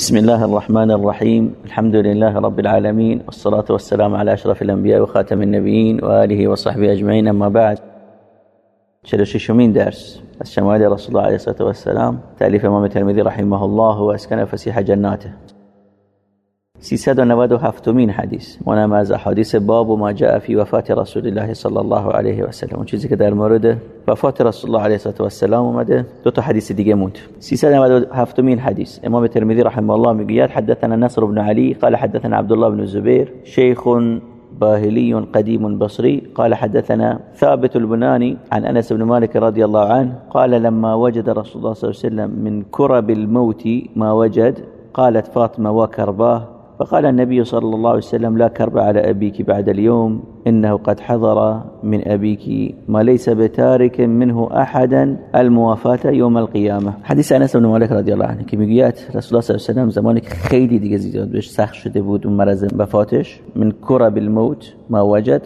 بسم الله الرحمن الرحيم الحمد لله رب العالمين والصلاة والسلام على أشرف الأنبياء وخاتم النبيين وآله وصحبه أجمعين أما بعد شمين درس از شمال رسول الله عليه الصلاة والسلام تأليف امام الترمذي رحمه الله واسكن فسيح جناته 397 مين حدیث. منم از احادیث باب و ما جاء فی وفات رسول الله صلی الله علیه و سلم. اون چیزی که در مورد وفات رسول الله علیه و سلم اومده دو تا حدیث دیگه موند. 397 مين حدیث. امام ترمذی رحمه الله میگوید حدثنا نصر بن علي قال حدثنا عبد الله بن الزبير شيخ باهلي قديم بصري قال حدثنا ثابت البناني عن أنس بن مالك رضي الله عنه قال لما وجد رسول الله صلى الله عليه وسلم من كرب الموت ما وجد قالت فاطمة وكرباه فقال النبي صلى الله عليه وسلم لا كرب على أبيك بعد اليوم إنه قد حضر من أبيك ما ليس بتارك منه أحدا الموافاة يوم القيامة. حديث أنس بن مالك رضي الله عنه که میگوید رسول الله صلی الله علیه و سلم زمانی که خیلی دیگه زیاد بهش سخت شده بود اون مرض من کرب الموت ما وجد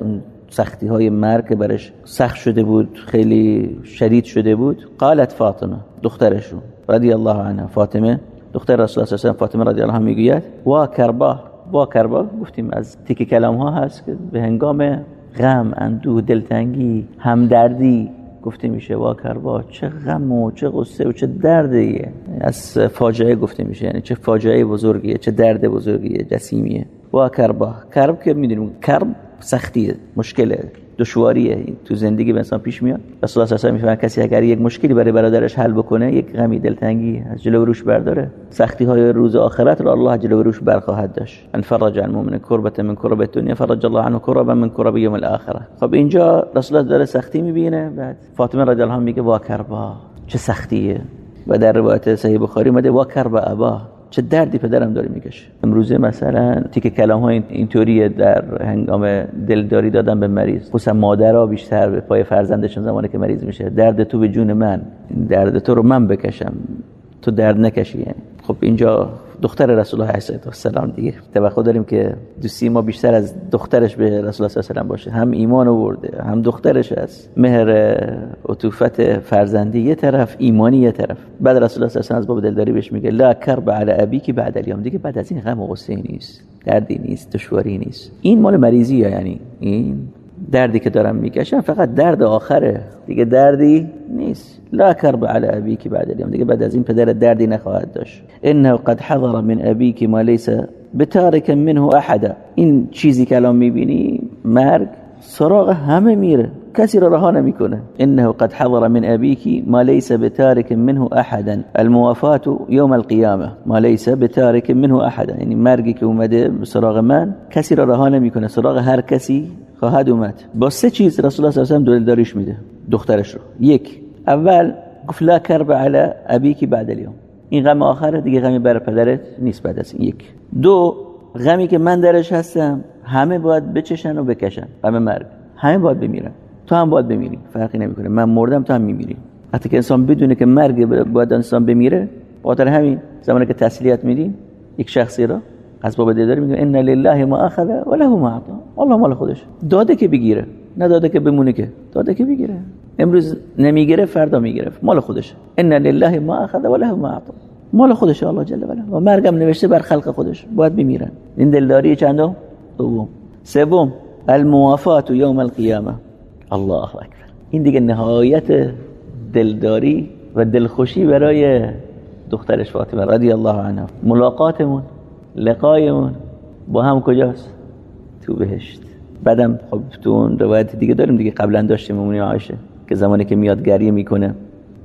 سختی های مرگ برش سخت شده بود خیلی شدید شده بود. قالت فاطمه دخترشون رضی الله عنها فاطمه دختر رسول الله صلی فاطمه رضی الله عنها می‌گوید وا کربا وا کربا گفتیم از تیک کلام ها هست که به هنگام غم اندوه دلتنگی همدردی گفته میشه. وا کربا چه غم و چه غصه و چه دردیه. از فاجعه گفته میشه یعنی چه فاجعه بزرگیه چه درد بزرگیه جسیمیه. وا کربا کرب که می‌دونیم کرب سختیه مشکله. دشواریه. تو زندگی به انسان پیش میاد. رسول الله صلی الله کسی اگر یک مشکلی برای برادرش حل بکنه یک غمی دلتنگی از جلو روش برداره. سختی های روز آخرت رو الله جلو روش برخواهد داشت. ان فرج عن المؤمن کربت من کرب الدنیا فرج الله عنه کربا من کرب یوم الاخره خب اینجا رسول الله داره سختی می‌بینه. بعد فاطمه رضی الله میگه وا کربا چه سختیه. و در روایت صحیح بخاری اومده وا کربا ابا. چه دردی پدرم داره می‌کشه. امروزه مثلا تیک کلام ها اینطوریه در هنگام دلداری دادن به مریض. خصوصا مادرها بیشتر به پای فرزندشون زمانی که مریض میشه. درد تو به جون من. درد تو رو من بکشم. تو درد نکشی. یعنی خب اینجا دختر رسول الله علیه السلام دیگه. توقع داریم که دوستی ما بیشتر از دخترش به رسول الله صلی الله علیه باشه. هم ایمان آورده هم دخترش است مهر عطوفت فرزندی یه طرف ایمانی یه طرف. بعد رسول الله صلی الله علیه از باب دلداری بهش میگه لا کرب علی ابیک بعد الیوم. دیگه بعد از این غم و غصه نیست. دردی نیست دشواری نیست. این مال مریضیه یعنی این دردی که دارم می‌کشم فقط درد آخره. دیگه دردی نیست. لا کرب علی ابیک بعد اليوم دیگه بعد از این پدر دردی نخواهد داشت. انه قد حضر من ابیک ما لیس بتارک منه احدا این چیزی که الان می‌بینی مرگ سراغ همه میره. کسی را رها نمی‌کنه. انه قد حضر من ابيك ما ليس بتارك منه احدا الموافات يوم القيامه ما ليس بتارك منه احدا یعنی مرگی که اومده سراغ من کسی را رها نمی‌کنه. سراغ هر کسی خواهد اومد. با سه چیز رسول الله صلی الله علیه و داریش میده دخترش رو. یک اول گفت لا کرب علی ابیکی بعد اليوم این غم آخره دیگه غمی بر پدرت نیست بعد از این. یک. دو غمی که من درش هستم همه باید بچشن و بکشن. غم مرگ. همه باید بمیرن. تو هم باید بمیری. فرقی نمی‌کنه. من مردم تو هم میمیری. حتی که انسان بدونه که مرگ باید انسان بمیره خاطر همین زمانی که تسلیت میدیم یک شخصی را از باب داری میگه ان لله ما اخذ و له ما اعطى الله مال خودش. داده که بگیره نه داده که بمونه که. داده که بگیره. امروز نمی‌گیره فردا می‌گیره. مال خودش. ان لله ما اخذ و له ما اعطى مال خودش الله جل و و مرگم نوشته بر خلق خودش. باید بمیرن این دلداری چندم دوم. سوم. الموافات یوم القیامه الله اکبر. این دیگه نهایت دلداری و دلخوشی برای دخترش فاطمه رضی الله عنها. ملاقاتمون. لقایمون با هم کجاست؟ تو بهشت. بعدم خب تو اون روایت دیگه داریم دیگه. قبلا داشتیم امونی عایشه که زمانی که میاد گریه می‌کنه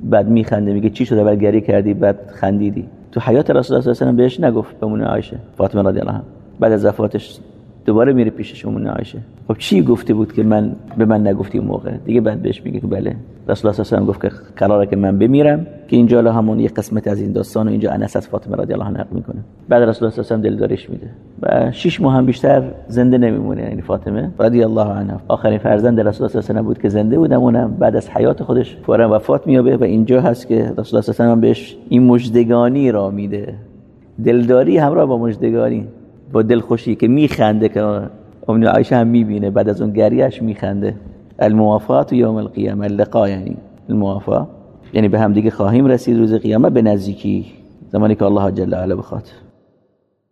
بعد میخنده میگه چی شده بعد گریه کردی بعد خندیدی. تو حیات رسول الله صلی الله علیه و بهش نگفت به امونی عایشه فاطمه رضی الله عنها. بعد از وفاتش دوباره میره پیشش امون عایشه خب چی گفته بود که من به من نگفتی اون موقع؟ دیگه بعد بهش میگه که بله. رسول الله صلی گفت که قراره که من بمیرم که اینجا همون یه قسمت از این داستان و اینجا انس از فاطمه رضی الله عنها نقل می‌کنه. بعد رسول الله صلی دلدارش میده. و 6 ماه هم بیشتر زنده نمیمونه یعنی فاطمه رضی الله عنها. آخرین فرزند رسول الله صلی بود که زنده بود اونم بعد از حیات خودش فورا وفات میابه و اینجا هست که رسول الله صلی بهش این مجدگانی را میده. دلداری همراه با مجدگانی با دلخوشی که میخنده که ام عایشه هم می‌بینه بعد از اون گریهش میخنده. الموافات یوم القیامه اللقا یعنی الموافا. یعنی به هم دیگه خواهیم رسید روز قیامت به نزدیکی. زمانی که الله جل وعلا بخواد.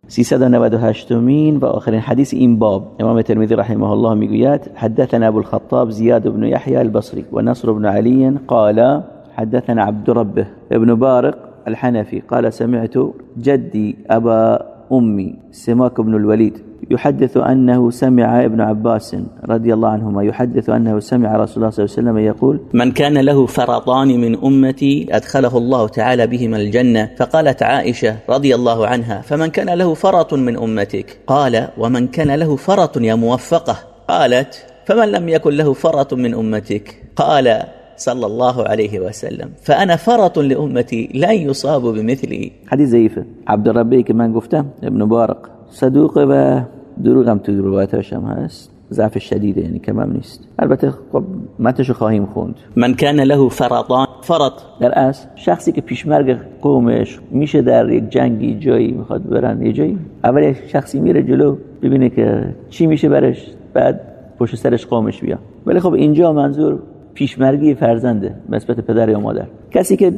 398 مين و آخرین حدیث این باب. امام ترمذی رحمه الله می‌گوید حدثنا ابو الخطاب زياد بن يحيى البصري ونصر بن علي قال حدثنا عبد ربه ابن بارق الحنفي قال سمعت جدي أبا أمي سماك بن الوليد. يحدث أنه سمع ابن عباس رضي الله عنهما يحدث أنه سمع رسول الله صلى الله عليه وسلم يقول من كان له فرطان من أمتي أدخله الله تعالى بهما الجنة. فقالت عائشة رضي الله عنها فمن كان له فرط من أمتك؟ قال ومن كان له فرط يا موفقة. قالت فمن لم يكن له فرط من أمتك؟ قال صلى الله عليه وسلم فأنا فرط لأمتي لا يصاب بمثلي حديث ضعیفه. عبدالربی که من گفتم ابن بارق صدوقه و دروغ هم تو روایتش هم هست. ضعف شدیده یعنی کمم نیست. البته خب متنشو خواهیم خوند. من كان له فرطان فرط. در اصل شخصی که پیشمرگ قومش میشه در یک جنگی جایی می‌خواد برن یه جایی. اول یک شخصی میره جلو ببینه که چی میشه برش بعد پشت سرش قومش بیا ولی خب اینجا منظور پیشمرگی فرزنده نسبت پدر یا مادر. کسی که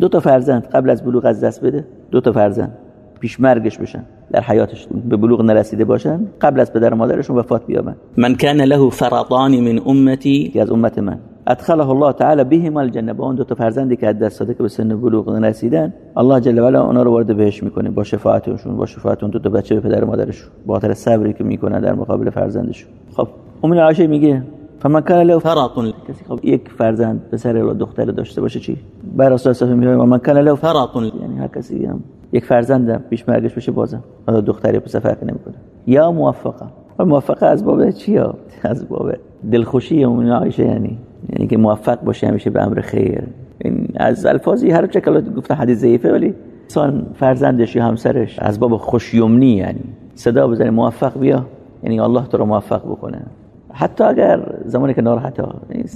دو تا فرزند قبل از بلوغ از دست بده دو تا فرزند پیشمرگش بشن در حیاتش به بلوغ نرسیده باشن قبل از پدر و مادرشون وفات بیابن. من كان له فرطان من که از امت من. ادخله الله تعالی بهم الجنه. با اون دو تا فرزندی که از دست داده که به سن بلوغ نرسیدن الله جل و علا اونا رو وارد بهش می‌کنه با شفاعتشون با شفاعت اون دو تا بچه به پدر و مادرشون. با خاطر صبری که می‌کنن در مقابل فرزندشون. خب امین عایشه میگه فمن کان له فرط کسی خب یک فرزند پسر یا دختر داشته باشه چی؟ بر الله میگه من کان له فرط یعنی هر کسی هم یک فرزندم پیش مرگش بشه بازم. حالا دختری پسر فرقی نمی‌کنه. یا موفقه. و موفقه از باب چیا از باب دلخوشی اون عایشه یعنی. یعنی که موفق باشه همیشه به امر خیر. این از الفاظی هر چه گفته حدیث ضعیفه ولی انسان فرزندش یا همسرش از باب خوشیومنی یعنی. صدا بزنه موفق بیا. یعنی الله تو رو موفق بکنه. حتی اگر زمانی که ناراحته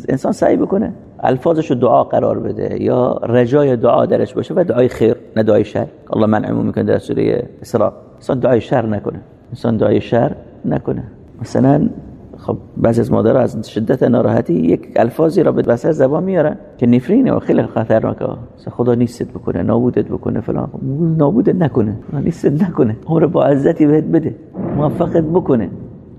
انسان سعی بکنه الفاظش رو دعا قرار بده یا رجای دعا درش باشه و دعای خیر نه دعای شر. الله منعمو می‌کنه در سوره اسراء. انسان دعای شر نکنه. انسان دعای شر نکنه. مثلا خب بعضی از مادرها از شدت ناراحتی یک الفاظی را به وسط زبان میارن که نفرینه و خیلی خطرناکه. خدا نیستت بکنه نابودت بکنه فلان. نابودت نکنه. نیستت نکنه. عمر با عزتی بهت بده. موفقت بکنه.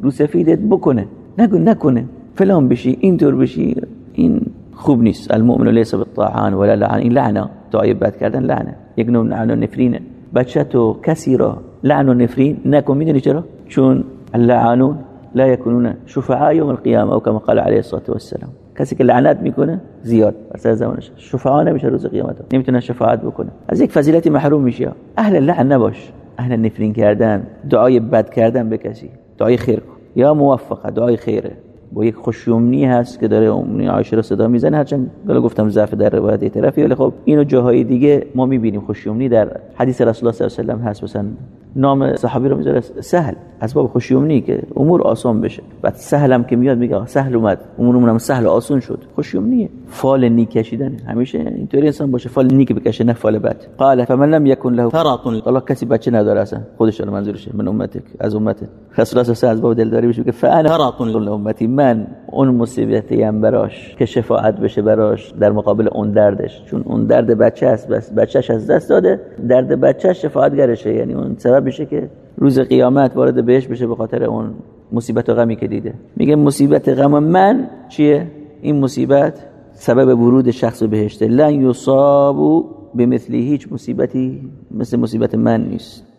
رو سفیدت بکنه. نگو نکنه. فلان بشی اینطور بشی این خوب نیست. المؤمن لیس بالطاعان ولا لعن. این لعنه دعای بد کردن لعنه. یک نوع لعن و نفرینه. بچه تو کسی را لعن و نفرین نکن. می‌دونی چرا؟ چون اللعانون لا يكونون شفعاء يوم القيامه او كما قال عليه الصلاه والسلام. کسی که لعنت می‌کنه زیاد. سر زمانش. شفعا نمیشه روز قیامت. نمی‌تونه شفاعت بکنه. از یک فضیلتی محروم میشه اهل لعن نباش. اهل نفرین کردن دعای بد کردن به کسی. دعای خیر یا موفقه دعای خیره. با یک خوشیومنی هست که داره اون عایشه رو صدا می‌زنه هرچند گلا گفتم ضعف در روایت طرفی ولی خب اینو جاهای دیگه ما می‌بینیم خوشیومنی در حدیث رسول الله صلی الله علیه و هست مثلا. نام صحابی رو می‌ذاره سهل. اسباب خوشیومنی که امور آسان بشه. بعد سهل هم که میاد میگه سهل اومد. امورمون هم سهل و آسان شد. خوشیومنیه. فال نیک کشیدن همیشه اینطوری انسان باشه. فال نیک بکشه نه فال بد. قال فمن لم يكن له فرط الله کسی بچه نداره اصلا. خودش رو منظورشه. من امتک. از امتک رسول الله صلی و دلداری بشه که فانا فرط امتی من. اون مصیبتی هم براش. که شفاعت بشه براش. در مقابل اون دردش. چون اون درد بچه است. بس بچهش از دست داده. درد بچه شفاعتگرشه. یعنی اون سبب میشه که روز قیامت وارد بهش بشه به خاطر اون مصیبت و غمی که دیده. میگه مصیبت غم من چیه؟ این مصیبت سبب ورود شخص بهشته. لن یصاب بمثلی هیچ مصیبتی مثل مصیبت من نیست.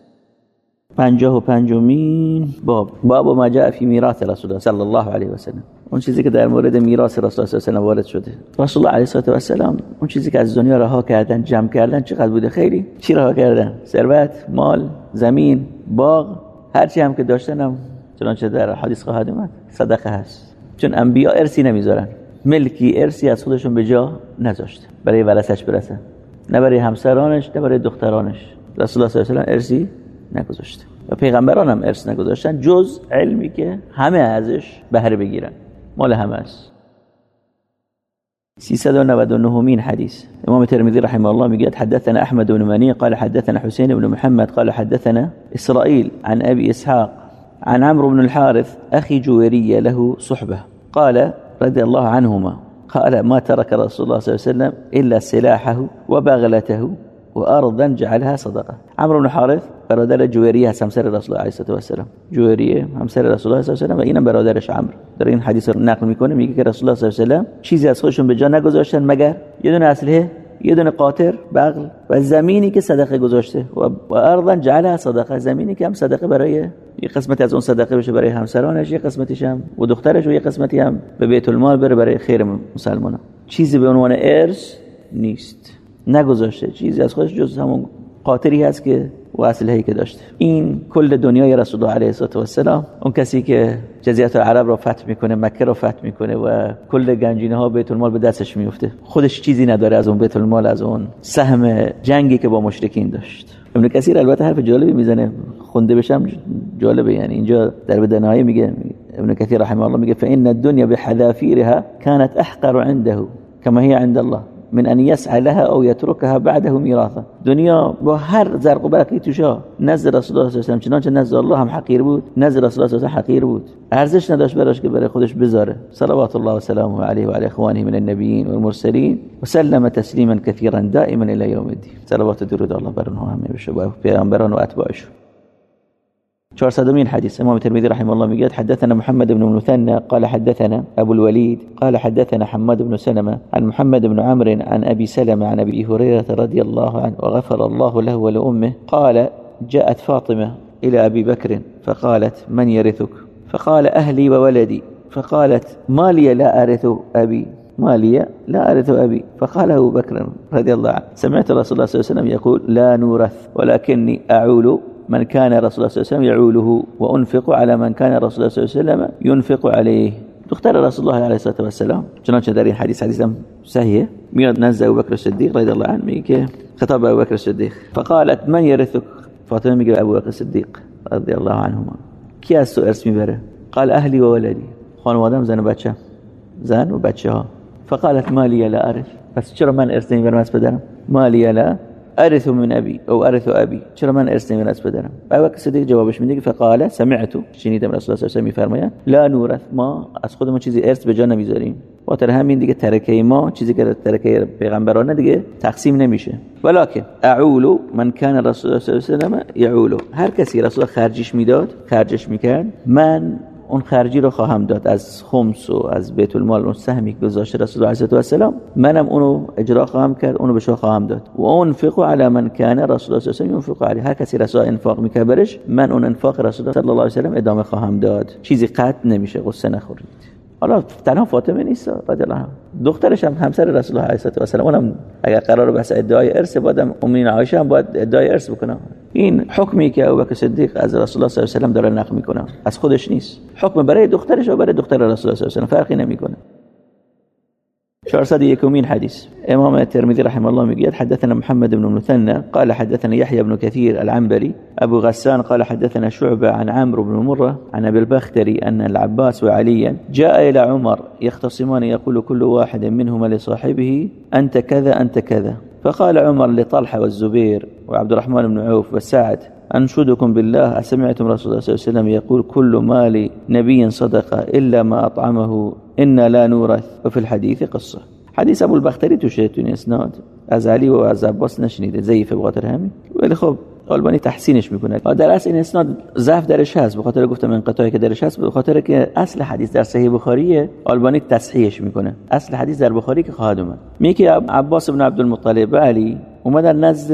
پنجاه و پنجمین باب. باب ما جاء میراث رسول الله صلی الله علیه و سلم. اون چیزی که در مورد میراث رسول الله صلی الله علیه و وارد شده. رسول الله علیه و سلم اون چیزی که از دنیا رها کردن جمع کردن چقدر بوده؟ خیلی. چی رها کردن؟ ثروت مال زمین باغ. هر چی هم که داشتن هم چنانچه در حدیث خواهد اومد. صدقه هست. چون انبیا ارسی نمی‌ذارن. ملکی ارسی از خودشون به جا نذاشت. برای ورثش برسن. نه برای همسرانش نه برای دخترانش. رسول الله صلی الله علیه و سلم ارسی نگذاشته. و پیغمبران هم ارث نگذاشتن جز علمی که همه ازش بهره بگیرن. مال همه است. 399 مين حديث امام الترمذي رحمه الله مقاد حدثنا احمد بن مني قال حدثنا حسين بن محمد قال حدثنا اسرائيل عن ابي اسحاق عن عمرو بن الحارث اخي جويرية له صحبه. قال رضي الله عنهما قال ما ترك رسول الله صلى الله عليه وسلم الا سلاحه وبغلته و ارضا جعلها صدقه عمرو بن حارث برادر جویریه همسر رسول الله علیه و سلام جویریه همسر رسول الله صلی الله علیه و سلم و اینم برادرش عمرو. در این حدیث رو نقل می‌کنه میگه که رسول الله صلی الله علیه و سلم چیزی از خودشون به جا نگذاشتن مگر یه دونه اسلحه یه دونه قاطر بغل و زمینی که صدقه گذاشته. و ارضا جعلها صدقه زمینی که هم صدقه برای یه قسمتی از اون صدقه بشه برای همسرانش یه قسمتیش هم و دخترش و یه قسمتی هم به بیت المال بره برای خیر مسلمانان. چیزی به عنوان ارث نیست. نگذاشته. چیزی از خودش جز همون قاطری هست که و اصلهی که داشته. این کل دنیای رسول الله علیه و السلام اون کسی که جزیره العرب رو فتح می‌کنه مکه رو فتح می‌کنه و کل گنجینه ها بیت المال به دستش میفته خودش چیزی نداره از اون بیت المال از اون سهم جنگی که با مشرکین داشت. ابن کثیر البته حرف جالبی می‌زنه. خونده بشم جالبه. یعنی اینجا در بدنهای میگه ابن کثیر رحمه الله میگه فإن الدنيا بحذافيرها كانت احقر عنده كما هي عند الله. من ان يسعى او يتركها بعده میراثا دنیا با هر زرق و برقی توشا نزد رسول الله صلی الله علیه و چنانچه نزد الله هم حقیر بود. نزد رسول الله صلی الله حقیر بود. ارزش نداشت براش که برای خودش بذاره. صلوات الله و سلامه علیه و علی اخوانه من النبیین و سلم تسلیما كثيرا دائما الى يوم الدين صلوات درود الله بر اونها همه بشه. و پیامبران و اتباعشون. 400 حديث إمام الترمذي رحمه الله مجد حدثنا محمد بن المثنى قال حدثنا أبو الوليد قال حدثنا حماد بن سلمة عن محمد بن عمرو عن أبي سلمة عن أبي هريرة رضي الله عنه وغفر الله له ولأمه. قال جاءت فاطمة إلى أبي بكر فقالت من يرثك؟ فقال أهلي وولدي. فقالت ما لي لا أرث أبي؟ ما لي لا أرث أبي. فقال أبو بكر رضي الله عنه سمعت رسول الله صلى الله عليه وسلم يقول لا نورث ولكني أعول من كان رسول الله صلى الله عليه وسلم يعوله وأنفق على من كان رسول الله صلى الله عليه وسلم ينفق عليه. دختر رسول الله عليه الصلاة والسلام. چنانچه در این حدیث حدیث هم صحیحه. میاد نزد ابو بکر الصدیق رضی الله عنه میگه خطاب ابو بکر الصدیق فقالت من يرثك فاطمه میگه ابو بکر الصدیق رضی الله عنهما. کی از تو ارث میبره؟ قال اهلی و ولدی. خانوادم زن و بچه. زن و بچه ها فقالت مالي لا أرث بس چرا من ارث نمیبرم از پدرم؟ مالي لا ارث من ابي او ارث ابي چرا من ارث نمی‌برم از پدرم ابو صدیق جوابش میده که فقال سمعت. شنیدم رسول الله صلی الله علیه لا نورث. ما از خودمون چیزی ارث به جا نمی‌ذاریم خاطر همین دیگه ترکه ما چیزی که ترکه پیغمبرانه دیگه تقسیم نمیشه. ولکن اعول من کان رسول الله صلی الله علیه و یعول هر کسی رسول خرجش می‌داد خرجش می‌کرد من اون خرجی رو خواهم داد. از خمس و از بیت المال اون سهمی که گذاشته رسول الله علیه و سلام منم اونو اجرا خواهم کرد اونو به شما خواهم داد. و انفق على من كان رسول الله صلی الله علیه و علی هر کسی رسول انفاق می‌کنه برش من اون انفاق رسول الله صلی الله علیه و ادامه خواهم داد. چیزی قطع نمیشه قصه نخورید. حالا تنها فاطمه نیست رضی الله دخترش هم همسر رسول الله علیه و سلم اونم اگر قرار بس ادعای ارث بادم امین عایشه هم باید ادعای ارث بکنه. این حکمی که ابوبکر صدیق از رسول الله صلی الله علیه و داره نقل می‌کنه از خودش نیست. حکم برای دخترش و برای دختر رسول الله صلی الله علیه و فرقی نمی‌کنه. 401 من حديث. إمام الترمذي رحمه الله مقيد حدثنا محمد بن المثنى قال حدثنا يحيى بن كثير العنبري أبو غسان قال حدثنا شعبة عن عمرو بن مرة عن أبي البختري أن العباس وعليا جاء إلى عمر يختصمان يقول كل واحد منهما لصاحبه أنت كذا أنت كذا. فقال عمر لطلحة والزبير وعبد الرحمن بن عوف وسعد أنشدكم بالله أسمعتم رسول الله صلى الله عليه وسلم يقول كل مال نبي صدقة إلا ما أطعمه إنا لا نورث وفي الحديث قصة حديث أبو البختري توشه اسناد از علی و از عباس نشنیده ضعیف به خاطر همین ولی خب آلبانی تحسینش می‌کنه در اصل این اسناد ضعف درش هست به خاطر گفتم انقطاعی که درش هست به خاطر که اصل حدیث در صحیح بخاریه آلبانی تصحیحش می‌کنه اصل حدیث در بخاری که خواهد اومد میگه عباس بن عبدالمطلب علی اومدن نزد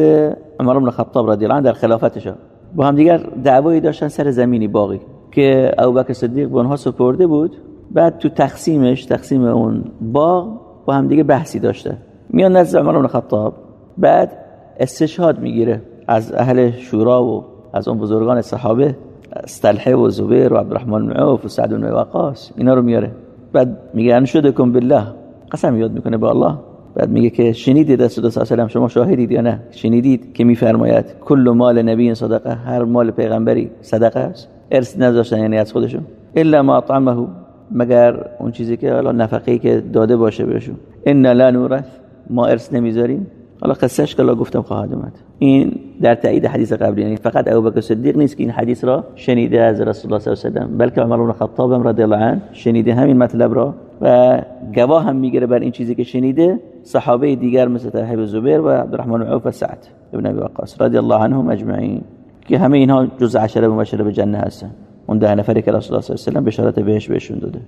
عمر بن خطاب رضی الله عنه در خلافتش با هم دیگر دعوایی داشتن سر زمینی باقی که ابوبکر صدیق به اونها سپرده بود بعد تو تقسیمش تقسیم اون باغ با هم دیگه بحثی داشته. میان نزد عمر بن خطاب. بعد استشهاد می‌گیره از اهل شورا و از اون بزرگان صحابه استلحه و زبیر و عبدالرحمن بن عوف و سعد بن وقاص. اینا رو میاره. بعد میگه انشدکم بالله. قسم یاد می‌کنه با الله. بعد میگه که شنیدید رسول الله شما شاهدید یا نه؟ شنیدید که میفرماید کل مال نبی صدقه هر مال پیغمبری صدقه است؟ ارث نذاشتن یعنی از خودشون. الا ما طعمه مگر اون چیزی که حالا نفقه‌ای که داده باشه بهشون. ان لا نورث ما ارث نمی‌ذاریم. حالا قصهش که گفتم خواهد اومد. این در تایید حدیث قبلی یعنی فقط ابوبکر صدیق نیست که این حدیث را شنیده از رسول الله صلی الله علیه و بلکه عمر بن خطاب هم رضی الله عنه شنیده همین مطلب را و گواه هم می‌گیره بر این چیزی که شنیده صحابه دیگر مثل طلحه زبیر و عبدالرحمن عوف و سعد ابن ابی وقاص رضی الله عنهم اجمعین که همه اینها جز عشره مبشره به جنه هستن. اون ده نفری که رسول الله صلی الله علیه و بشارت بهش بهشون داده.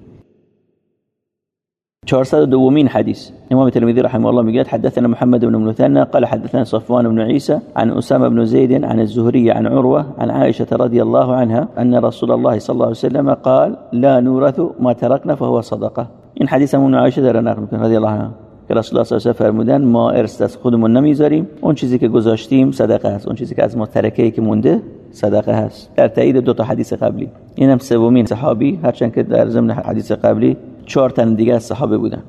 402 حديث امام الترمذي رحمه الله میگه حدثنا محمد بن المثنى قال حدثنا صفوان بن عيسى عن اسامه بن زيد عن الزهري عن عروة عن عائشة رضي الله عنها ان رسول الله صلى الله عليه وسلم قال لا نورث ما تركنا فهو صدقة. عایشه داره نقل میکنه رضی الله عنها. که رسول الله صلی الله علیه و فرمودن ما ارث از خودمون نمی‌ذاریم. اون چیزی که گذاشتیم صدقه است. اون چیزی که از ما ترکه ای که مونده صدقه هست. در تایید دو تا حدیث قبلی. اینم سومین صحابی هرچند که در ضمن حدیث قبلی چهار تن دیگه از صحابه بودن.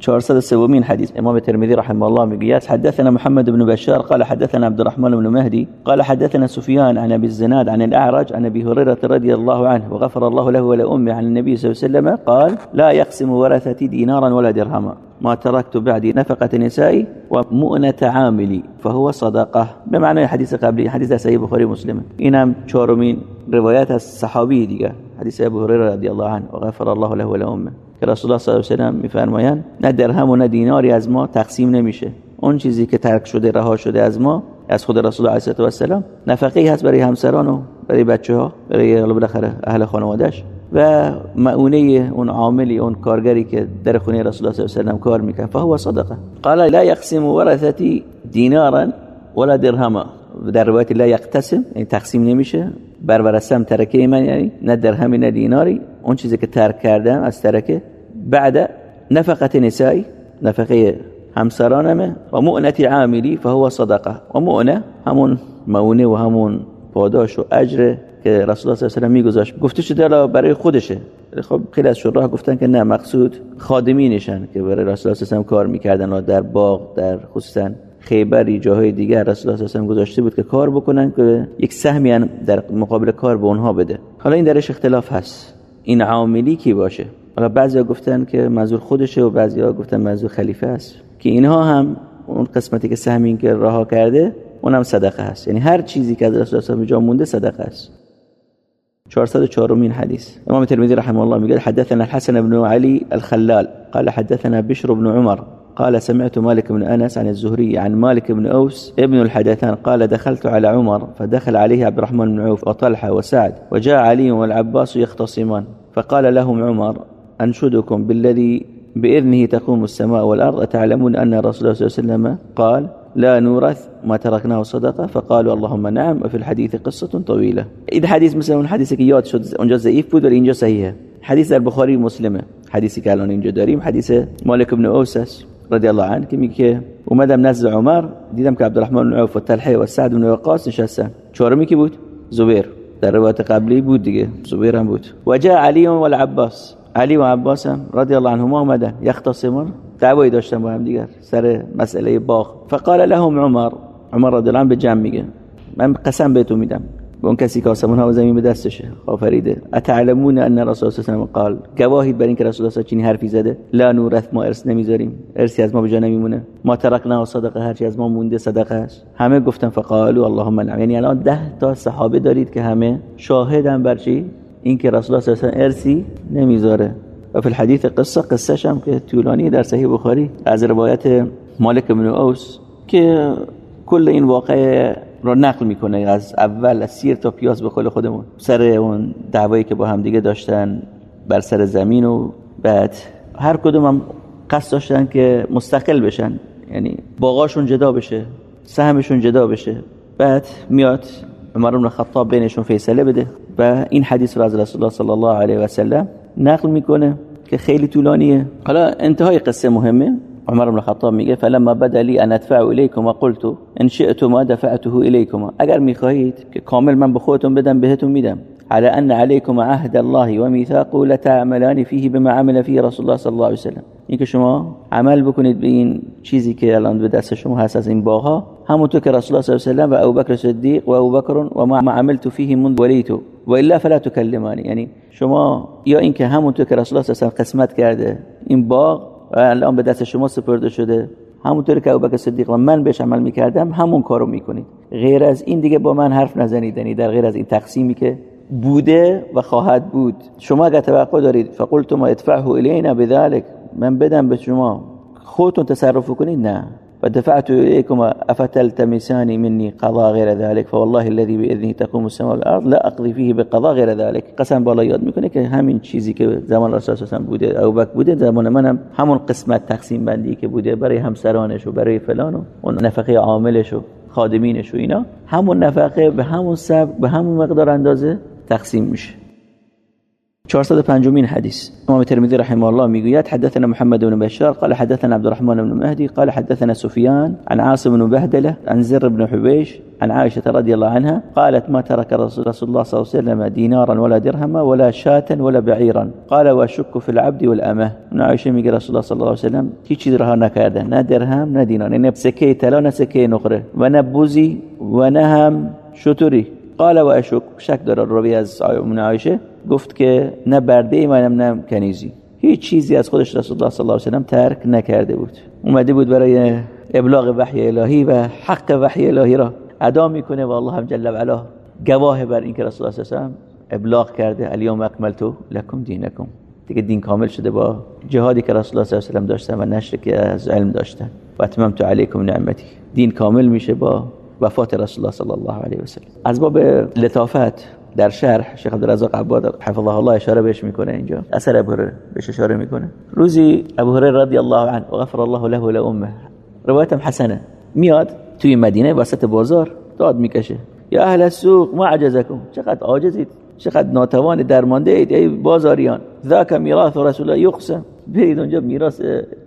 403 حديث إمام الترمذي رحمه الله میگوید حدثنا محمد بن بشار قال حدثنا عبد الرحمن بن مهدي قال حدثنا سفيان عن أبي الزناد عن الأعرج عن أبي هريرة رضي الله عنه وغفر الله له ولأمه عن النبي صلى الله عليه وسلم قال لا يقسم ورثتي دينارا ولا درهما ما تركت بعدي نفقة نسائي ومؤنة عاملي فهو صدقة. بمعنى حديث قبلي حديث صحيح بخاري مسلم اینم چهارمین روایت از صحابی حدیث أبو هريرة رضی الله عنه وغفر الله له ولأمه. که رسول الله صلی الله علیه و سلم میفرمایند نه درهم و نه دیناری از ما تقسیم نمیشه. اون چیزی که ترک شده رها شده از ما از خود رسول الله علیه و سلم نفقه هست برای همسران و برای بچه ها برای بالاخره اهل خانوادهش و معونه اون عاملی اون کارگری که در خونه رسول الله صلی الله علیه و سلم کار می‌کنه فهو صدقه. قال لا يقسم ورثتي دینارا ولا درهما. در روایت لا یقتسم یعنی تقسیم نمیشه. بر ورثم ترکه من یعنی نه درهمی نه دیناری. اون چیزی که ترک کردم از ترکه بعد نفقه نسائی نفقه همسرانمه و مؤنت عاملی فهو صدقه. و مؤنه همون مونه و همون پاداش و اجر که رسول الله صلی الله علیه و سلم میگذاشت. گفته شده برای خودشه. خب خیلی از شراح گفتن که نه مقصود خادمینشن که برای رسول الله صلی الله کار می‌کردن و در باغ در خصوصا خیبری جاهای دیگر رسول الله صلی الله گذاشته بود که کار بکنن که یک سهمی در مقابل کار به اونها بده. حالا این درش اختلاف هست. این عاملی کی باشه؟ حالا بعضیا گفتن که منظور خودشه و بعضیا گفتن منظور خلیفه است. که اینها هم اون قسمتی که سهمی که رها کرده اونم صدقه هست. یعنی هر چیزی که از رسول الله جا مونده صدقه است. 404 من حديث امام الترمذي رحمه الله قال حدثنا الحسن بن علي الخلال. قال حدثنا بشر بن عمر. قال سمعت مالك بن أنس عن الزهري عن مالك بن أوس ابن الحدثان. قال دخلت على عمر. فدخل عليه عبد الرحمن بن عوف وطلحة وسعد وجاء علي والعباس يختصمان. فقال لهم عمر أنشدكم بالذي بإذنه تقوم السماء والأرض أتعلمون أن رسول الله صلى الله عليه وسلم قال لا نورث ما تركناه صدقة فقالوا اللهم نعم وفي الحديث قصة طويلة. إذا حديث مثلا اون حدیثی که شد اونجا ضعیف بود ولی حدیث در بخاری مسلمه حدیثی که الان اینجا داریم حدیث مالک بن اوسس رضی الله عنه که میگه اومدم نزد عمر دیدم که عبدالرحمن بن عوف و طلحه و سعد بن وقاص نشستن چهارمی کی بود زبیر در روایت قبلی بود دیگه زبیر هم بود. و جاء علی و العباس. علی و عباس هم رضی الله عنهما اومدن یختصمون دعوایی داشتن با هم دیگر سر مسئله باغ. فقال لهم عمر عمر رضی الله عنه به جمع میگه. من قسم بهتون میدم. به اون کسی که آسمون ها و زمین به دستشه. آفریده. اتعلمون ان رسول الله قال گواهید بر اینکه رسول الله چنین حرفی زده. لا نورث ما ارث نمی‌ذاریم. ارثی از ما به جا نمیمونه. ما ترکنا و صدقه هرچی از ما مونده صدقه است. همه گفتن فقالوا اللهم نعم. یعنی الان ده تا صحابه دارید که همه شاهدن بر چی؟ اینکه رسول الله صلی الله ارثی نمی‌ذاره. و فی الحدیث قصه قصه هم که طولانی در صحیح بخاری از روایت مالک بن اوس که کل این واقعه رو نقل می‌کنه از اول از سیر تا پیاز به قول خودمون. سر اون دعوایی که با هم دیگه داشتن بر سر زمین و بعد هر کدوم هم قصد داشتن که مستقل بشن. یعنی باغاشون جدا بشه سهمشون جدا بشه. بعد میاد عمر بن خطاب بینشون فیصله بده و این حدیث رو از رسول الله صلی الله علیه و سلم نقل می‌کنه که خیلی طولانیه. حالا انتهای قصه مهمه. عمر بن الخطاب میگه فلما بدا لي ان ادفع اليكم وقلت ان شئتم دفعته اليكم اگر می‌خواهید که کامل من به خودتون بدم بهتون میدم. على ان عليكم عهد الله وميثاقه لتعملان فيه بما عمل فيه رسول الله صلى الله عليه وسلم اینکه شما عمل بکنید به این چیزی که الان به دست شما هست از این باها همونطور که رسول الله صلی الله علیه و سلم و ابوبکر صدیق و ابوبکر و ما عملت فيه منذ وليت و الا فلا تكلماني یعنی شما یا اینکه همونطور که رسول الله صلی الله علیه و قسمت کرده این باغ الان به دست شما سپرده شده. همونطور که ابوبکر صدیق و من بهش عمل می‌کردم همون کارو می‌کنید. غیر از این دیگه با من حرف نزنید. یعنی در غیر از این تقسیمی که بوده و خواهد بود. شما اگر توقع دارید فقلتم ادفعه الینا بذلك من بدم به شما. خودتون تصرف کنید؟ نه. ودفعت إليكما أفتلتمسان مني قضاء غير ذلك؟ فوالله الذي بإذنه تقوم السماء والأرض لا أقضي فيه بقضاء غير ذلك. قسم بالله یاد می‌کنه که همین چیزی که زمان رسول الله بوده او بک بوده زمان منم همون قسمت تقسیم بندی که بوده برای همسرانش و برای فلان و اون نفقه عاملش و خادمینش و اینا همون نفقه به همون سب به همون مقدار اندازه تقسیم میشه. 405 حديث امام الترمذي رحمه الله ميقيات حدثنا محمد بن بشار قال حدثنا عبد الرحمن بن مهدي قال حدثنا سفيان عن عاصم بن بهدلة عن زر بن حبيش عن عائشة رضي الله عنها قالت ما ترك رسول الله صلى الله عليه وسلم دينارا ولا درهما ولا شاة ولا بعيرا قال وأشك في العبد والأمة. من عائشة ميقى رسول الله صلى الله عليه وسلم هیچ چیز رها نکرده نه درهم نه دینار نه سکه طلا نه سکه نقره و نه بوزی هم شطوری قال و اشک شک داره روی از من عایشه گفت که نه برده ای نه کنیزی. هیچ چیزی از خودش رسول الله صلی الله علیه و سلم ترک نکرده بود. اومده بود برای ابلاغ وحی الهی و حق وحی الهی را ادا می‌کنه و الله هم جل و علا گواه بر اینکه رسول الله صلی الله علیه و ابلاغ کرده. الیوم اکملت لکم دینکم. دیگه دین کامل شده با جهادی که رسول الله صلی الله علیه و داشتن و نشر که از علم داشتن. و اتممت علیکم نعمتی. دین کامل میشه با وفات رسول الله صلی الله علیه و سلم از باب لطافت در شرح شیخ عبدالرزاق عباد حفظه الله اشاره بهش می‌کنه اینجا. اثر ابو هریره بهش اشاره می‌کنه. روزی ابو هریره رضی الله عنه و غفر الله له و لامه روایتم حسنه. میاد توی مدینه وسط بازار داد می‌کشه. یا اهل السوق ما عجزکم. چقدر عاجزید. چقدر ناتوان درمانده اید ای بازاریان. ذاک میراث رسول الله یقسم. برید اونجا میراث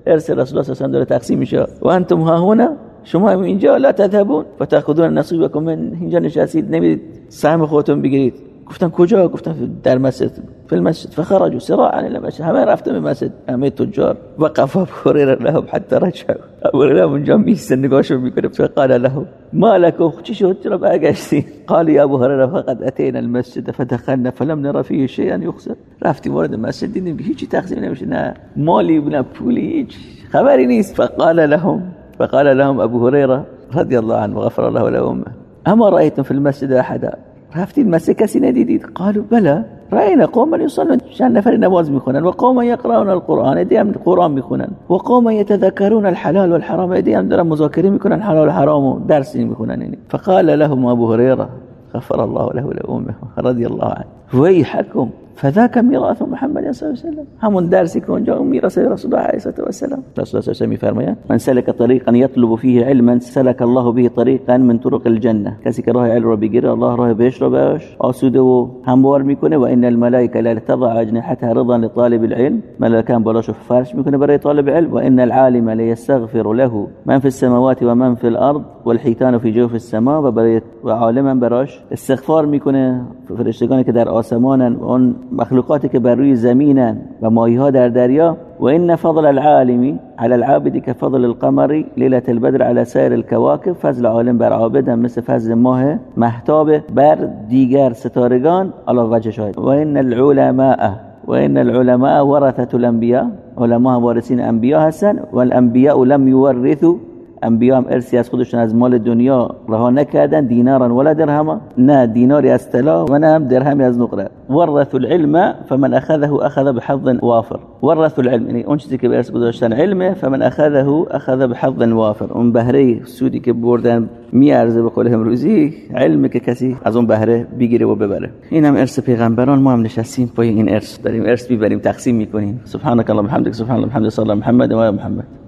ارث رسول الله صلی الله علیه و تقسیم میشه. و انتم ها هنا؟ شما اینجا لا تذهبون. فتاخذون نصیبکم من اینجا نشستید. نمی‌دید سهم خودتون بگیرید. گفتن کجا؟ گفتن در مسجد. في المسجد. فخرجوا سراعا الى المسجد. همه رفتن به مسجد. همه تجار. وقف ابو هريره لهم حتى رجعوا. ابو هريره اونجا میسته نگاهشون می‌کنه. فقال له. ما لكم چی شد؟ چرا برگشتین؟ قال يا ابو هريره فقد اتينا المسجد فدخلنا فلم نرى فيه شيئا يخسر رفتیم وارد مسجد. دیدیم هیچی تقسیم نمیشه نه. مالی نه پولی هیچ خبری نیست. فقال لهم. فقال لهم أبو هريرة رضي الله عنه وغفر الله له أمه أما رأيتم في المسجد أحدا؟ رفتين مسجد كسي نديديد قالوا بلى رأينا قوما يصلون شأن نفر نماز ميخونن وقوما يقرؤون القرآن اديهم القرآن ميخونن وقوما يتذكرون الحلال والحرام اديهم درا مذاكرين ميخونن الحلال والحرام درس ميخونن فقال لهم أبو هريرة غفر الله له ولأمه رضي الله عنه. ويحكم فذاك میراث محمد صلی الله علیه و همون درسی اون میراث رسول الله علیه و سلم رسول الله صلی الله من سلك طريقا يطلب فيه علما سلك الله به طريقا من طرق الجنة. کسی که راه علم رو بگیره الله راه بهش رو بهش آسوده و هموار میکنه و ان الملائکه لا تضع اجنحتها رضا لطالب العلم. ملائکه بالاش فرش میکنه برای طالب علم. و ان العالم لا يستغفر له من في السماوات و من في الأرض والحيتان في جوف السماء و برای و عالما براش استغفار میکنه. فرشتگانی که در آسمانن اون مخلوقاتی که بر روی زمینن و ها در دریا و این فضل العالمی على العابد كفضل القمر ليلة البدر على سائر الكواكب فضل عالم بر عابد هم مثل فضل ماه محتاب بر دیگر ستارگان على وجه شاهد. و این العلماء و این العلماء ورثة الانبیاء علماء وارثین انبیاء هستن والانبیاء لم يورثوا انبیا هم ارسی از خودشون از مال دنیا رها نکردن دینارا ولا درهم نه دیناری از طلا و نه هم درهمی از نقره. ورث العلم فمن اخذه اخذ بحظ وافر. ورث العلم یعنی اون چیزی که به ارث گذاشتن علمه فمن اخذه اخذ بحظ وافر. اون بهره سودی که بردن میارزه به قول امروزی علمی که کسی از اون بهره بگیره و ببره. این هم ارث پیغمبران. ما هم نشستیم پای این ارث. داریم ارث می‌بریم تقسیم می‌کنیم. سبحانك اللهم وبحمدك سبحان الله وبحمده صلی الله محمد و محمد.